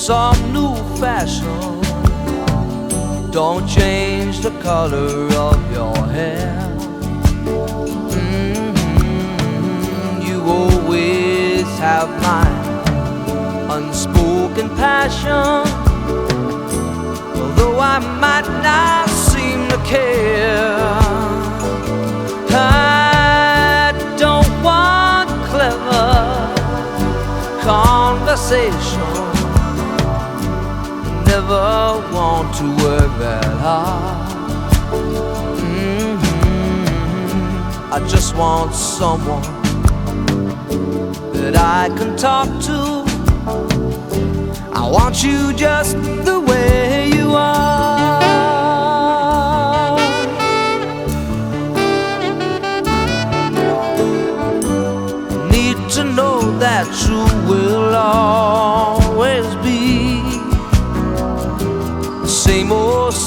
Some new fashion. Don't change the color of your hair. Mm-hmm. You always have my unspoken passion. Although I might not seem to care, I don't want clever conversation never want to work that hard. Mm-hmm. I just want someone that I can talk to. I want you just the way you are. Need to know that you will always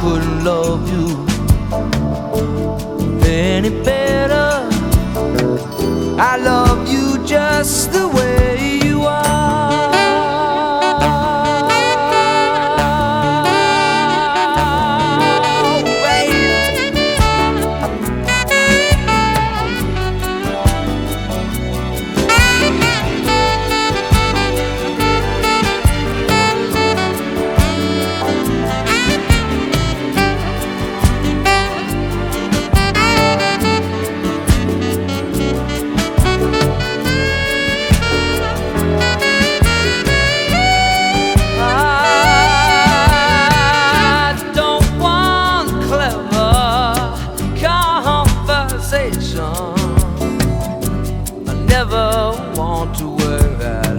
Couldn't love you